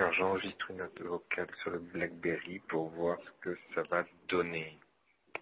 Alors j'enregistre une note vocale sur le Blackberry pour voir ce que ça va donner.